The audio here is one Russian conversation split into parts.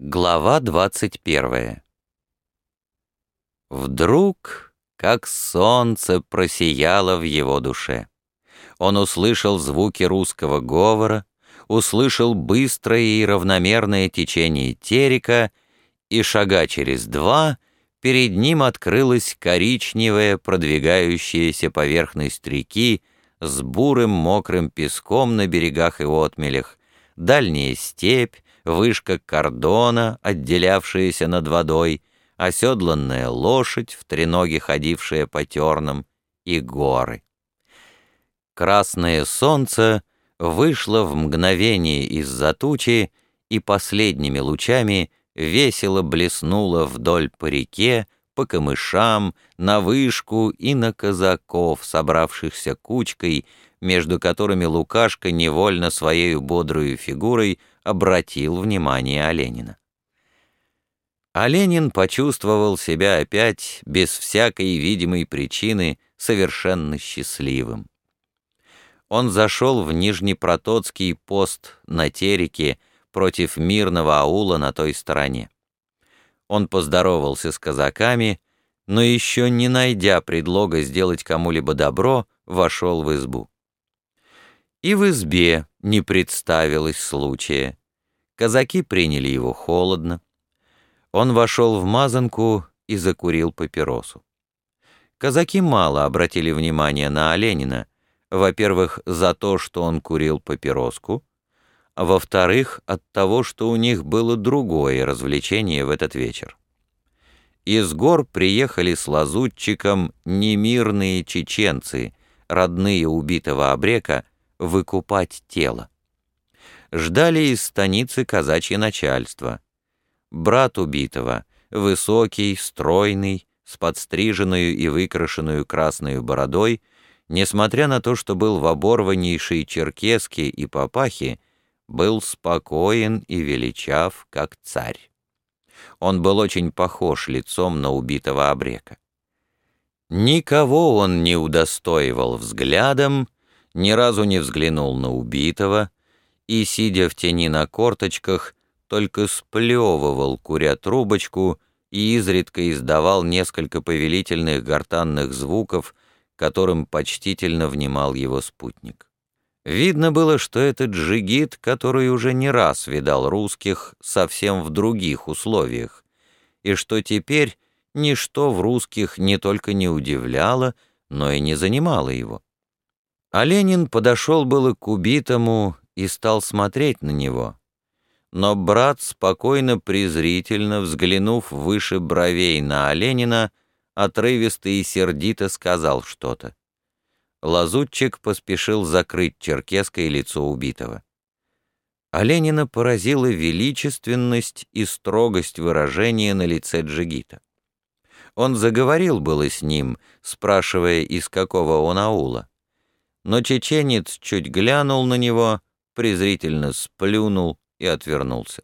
Глава 21 Вдруг, как солнце просияло в его душе. Он услышал звуки русского говора, услышал быстрое и равномерное течение терека, и шага через два перед ним открылась коричневая продвигающаяся поверхность реки с бурым мокрым песком на берегах и отмелях, дальняя степь, вышка кордона, отделявшаяся над водой, оседланная лошадь, в треноге ходившая по тернам, и горы. Красное солнце вышло в мгновение из-за тучи и последними лучами весело блеснуло вдоль по реке, по камышам, на вышку и на казаков, собравшихся кучкой, между которыми Лукашка невольно своей бодрую фигурой обратил внимание Оленина. Оленин почувствовал себя опять, без всякой видимой причины, совершенно счастливым. Он зашел в Нижнепротоцкий пост на Тереке против мирного аула на той стороне. Он поздоровался с казаками, но еще не найдя предлога сделать кому-либо добро, вошел в избу. И в избе не представилось случая. Казаки приняли его холодно. Он вошел в мазанку и закурил папиросу. Казаки мало обратили внимание на Оленина, во-первых, за то, что он курил папироску, а во-вторых, от того, что у них было другое развлечение в этот вечер. Из гор приехали с лазутчиком немирные чеченцы, родные убитого обрека, выкупать тело. Ждали из станицы казачье начальство. Брат убитого, высокий, стройный, с подстриженную и выкрашенную красной бородой, несмотря на то, что был в оборваннейшей черкеске и папахе, был спокоен и величав, как царь. Он был очень похож лицом на убитого обрека. Никого он не удостоивал взглядом, ни разу не взглянул на убитого и, сидя в тени на корточках, только сплевывал, куря трубочку, и изредка издавал несколько повелительных гортанных звуков, которым почтительно внимал его спутник. Видно было, что этот джигит, который уже не раз видал русских совсем в других условиях, и что теперь ничто в русских не только не удивляло, но и не занимало его. А Ленин подошел было к убитому и стал смотреть на него. Но брат, спокойно презрительно взглянув выше бровей на Оленина, отрывисто и сердито сказал что-то. Лазутчик поспешил закрыть черкесское лицо убитого. Оленина поразила величественность и строгость выражения на лице Джигита. Он заговорил было с ним, спрашивая, из какого он аула но чеченец чуть глянул на него, презрительно сплюнул и отвернулся.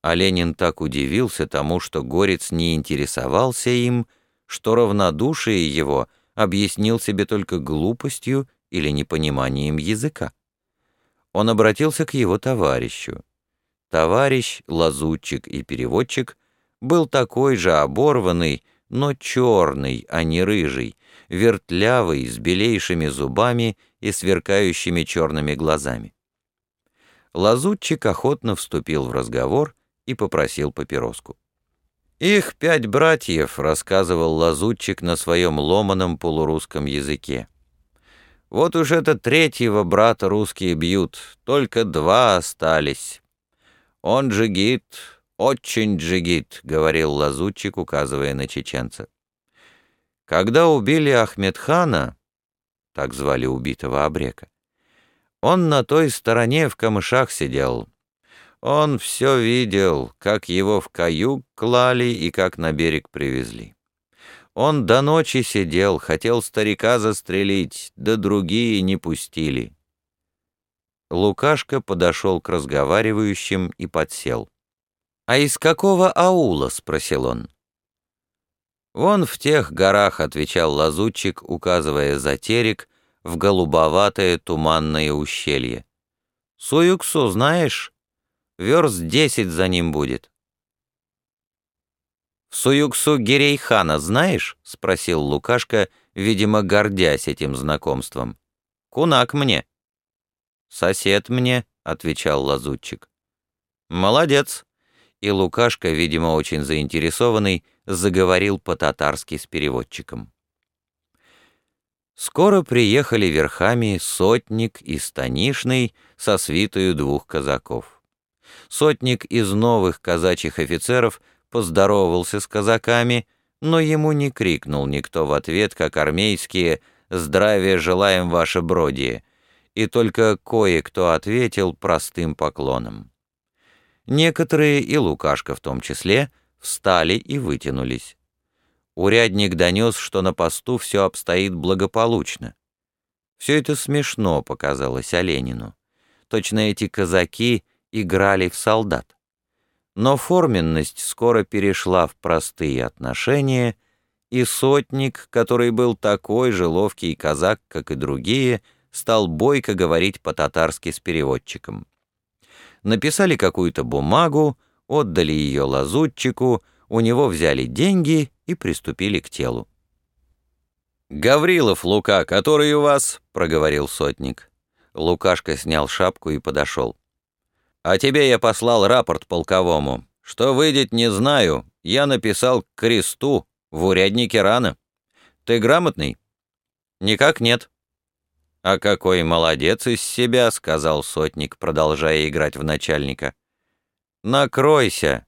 А Ленин так удивился тому, что Горец не интересовался им, что равнодушие его объяснил себе только глупостью или непониманием языка. Он обратился к его товарищу. Товарищ, лазутчик и переводчик был такой же оборванный, но черный, а не рыжий, вертлявый, с белейшими зубами и сверкающими черными глазами. Лазутчик охотно вступил в разговор и попросил папироску. «Их пять братьев», — рассказывал лазутчик на своем ломаном полурусском языке. «Вот уж это третьего брата русские бьют, только два остались. Он джигит, очень джигит», — говорил лазутчик, указывая на чеченца. Когда убили Ахмедхана, так звали убитого обрека, он на той стороне в камышах сидел. Он все видел, как его в каюк клали и как на берег привезли. Он до ночи сидел, хотел старика застрелить, да другие не пустили. Лукашка подошел к разговаривающим и подсел. «А из какого аула?» — спросил он. «Вон в тех горах», — отвечал лазутчик, указывая за терек в голубоватое туманное ущелье. «Суюксу знаешь?» верст десять за ним будет». «В Суюксу Гирейхана знаешь?» — спросил Лукашка, видимо, гордясь этим знакомством. «Кунак мне». «Сосед мне», — отвечал лазутчик. «Молодец». И Лукашка, видимо, очень заинтересованный, заговорил по-татарски с переводчиком. Скоро приехали верхами сотник и станишный со свитою двух казаков. Сотник из новых казачьих офицеров поздоровался с казаками, но ему не крикнул никто в ответ, как армейские «Здравия желаем, ваше бродие», и только кое-кто ответил простым поклоном. Некоторые, и Лукашка в том числе, встали и вытянулись. Урядник донес, что на посту все обстоит благополучно. Все это смешно показалось Оленину. Точно эти казаки играли в солдат. Но форменность скоро перешла в простые отношения, и сотник, который был такой же ловкий казак, как и другие, стал бойко говорить по-татарски с переводчиком. Написали какую-то бумагу, отдали ее лазутчику, у него взяли деньги и приступили к телу. «Гаврилов Лука, который у вас?» — проговорил сотник. Лукашка снял шапку и подошел. А тебе я послал рапорт полковому. Что выйдет, не знаю. Я написал к кресту в уряднике рано. Ты грамотный? Никак нет. А какой молодец из себя, сказал сотник, продолжая играть в начальника. Накройся.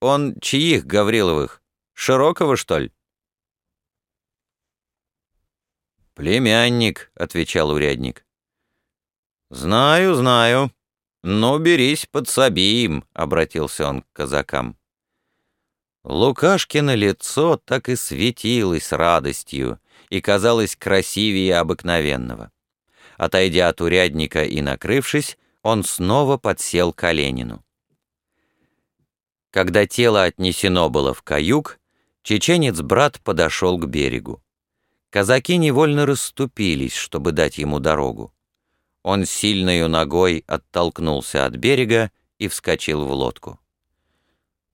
Он чьих Гавриловых? Широкого, что ли? «Племянник», — отвечал урядник. «Знаю, знаю. «Ну, берись, подсоби им», — обратился он к казакам. Лукашкино лицо так и светилось радостью и казалось красивее обыкновенного. Отойдя от урядника и накрывшись, он снова подсел к Оленину. Когда тело отнесено было в каюк, чеченец-брат подошел к берегу. Казаки невольно расступились, чтобы дать ему дорогу. Он сильною ногой оттолкнулся от берега и вскочил в лодку.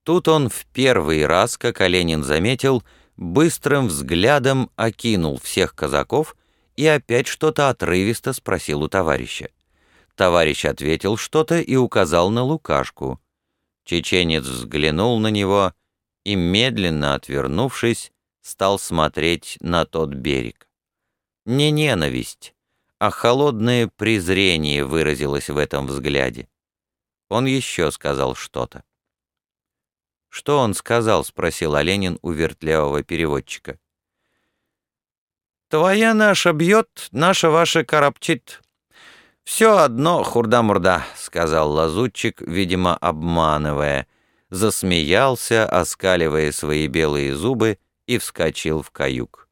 Тут он в первый раз, как Оленин заметил, быстрым взглядом окинул всех казаков и опять что-то отрывисто спросил у товарища. Товарищ ответил что-то и указал на Лукашку. Чеченец взглянул на него и, медленно отвернувшись, стал смотреть на тот берег. Не ненависть, а холодное презрение выразилось в этом взгляде. Он еще сказал что-то. «Что он сказал?» — спросил Оленин у вертлявого переводчика. «Твоя наша бьет, наша ваша коробчит. Все одно хурда-мурда», — сказал лазутчик, видимо, обманывая. Засмеялся, оскаливая свои белые зубы, и вскочил в каюк.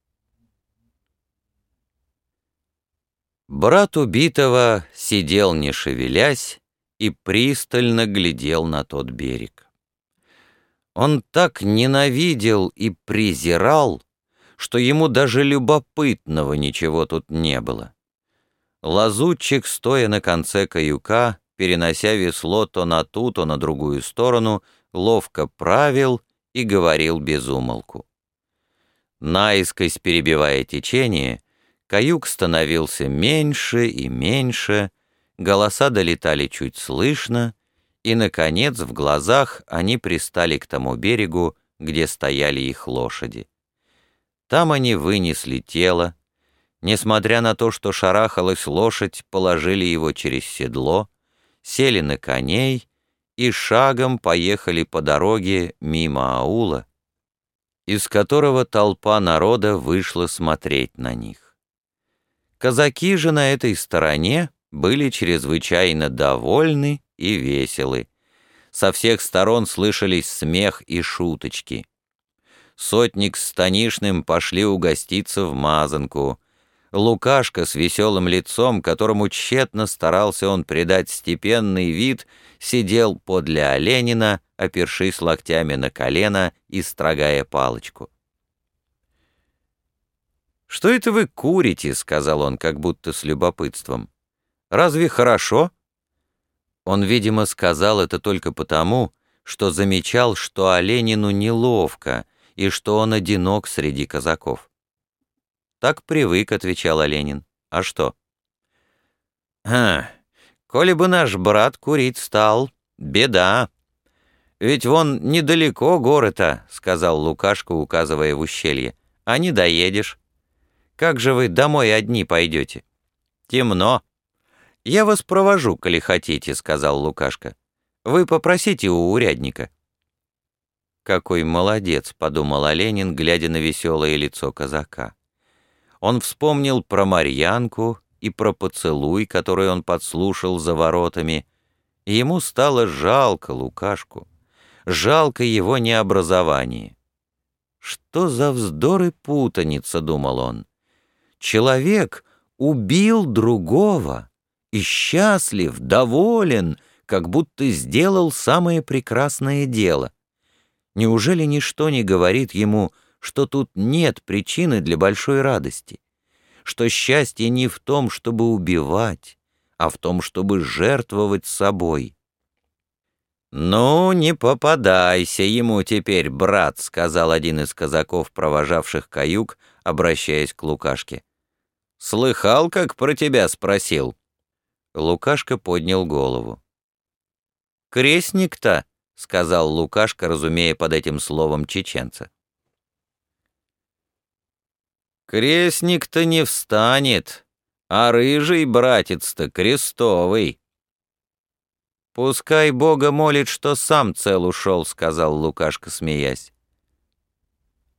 Брат убитого сидел не шевелясь и пристально глядел на тот берег. Он так ненавидел и презирал, что ему даже любопытного ничего тут не было. Лазутчик, стоя на конце каюка, перенося весло то на ту, то на другую сторону, ловко правил и говорил без умолку. Наискось перебивая течение, Каюк становился меньше и меньше, голоса долетали чуть слышно, и, наконец, в глазах они пристали к тому берегу, где стояли их лошади. Там они вынесли тело, несмотря на то, что шарахалась лошадь, положили его через седло, сели на коней и шагом поехали по дороге мимо аула, из которого толпа народа вышла смотреть на них. Казаки же на этой стороне были чрезвычайно довольны и веселы. Со всех сторон слышались смех и шуточки. Сотник с Станишным пошли угоститься в Мазанку. Лукашка с веселым лицом, которому тщетно старался он придать степенный вид, сидел подле Оленина, опершись локтями на колено и строгая палочку. «Что это вы курите?» — сказал он, как будто с любопытством. «Разве хорошо?» Он, видимо, сказал это только потому, что замечал, что Оленину неловко и что он одинок среди казаков. «Так привык», — отвечал Оленин. «А что?» «Ха, коли бы наш брат курить стал, беда. Ведь вон недалеко горы-то», — сказал Лукашка, указывая в ущелье. «А не доедешь. Как же вы домой одни пойдете? Темно». «Я вас провожу, коли хотите», — сказал Лукашка. «Вы попросите у урядника». «Какой молодец», — подумал Оленин, глядя на веселое лицо казака. Он вспомнил про Марьянку и про поцелуй, который он подслушал за воротами, и ему стало жалко Лукашку, жалко его необразование. «Что за вздор и путаница?» — думал он. «Человек убил другого» и счастлив, доволен, как будто сделал самое прекрасное дело. Неужели ничто не говорит ему, что тут нет причины для большой радости? Что счастье не в том, чтобы убивать, а в том, чтобы жертвовать собой? «Ну, не попадайся ему теперь, брат», — сказал один из казаков, провожавших каюк, обращаясь к Лукашке. «Слыхал, как про тебя спросил?» Лукашка поднял голову. «Крестник-то», — сказал Лукашка, разумея под этим словом чеченца. «Крестник-то не встанет, а рыжий братец-то крестовый». «Пускай Бога молит, что сам цел ушел», — сказал Лукашка, смеясь.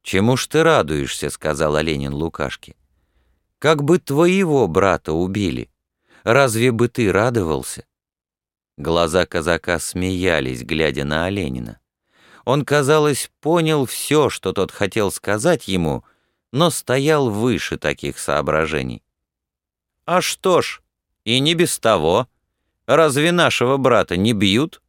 «Чему ж ты радуешься?» — сказал Оленин Лукашке. «Как бы твоего брата убили» разве бы ты радовался?» Глаза казака смеялись, глядя на Оленина. Он, казалось, понял все, что тот хотел сказать ему, но стоял выше таких соображений. «А что ж, и не без того. Разве нашего брата не бьют?»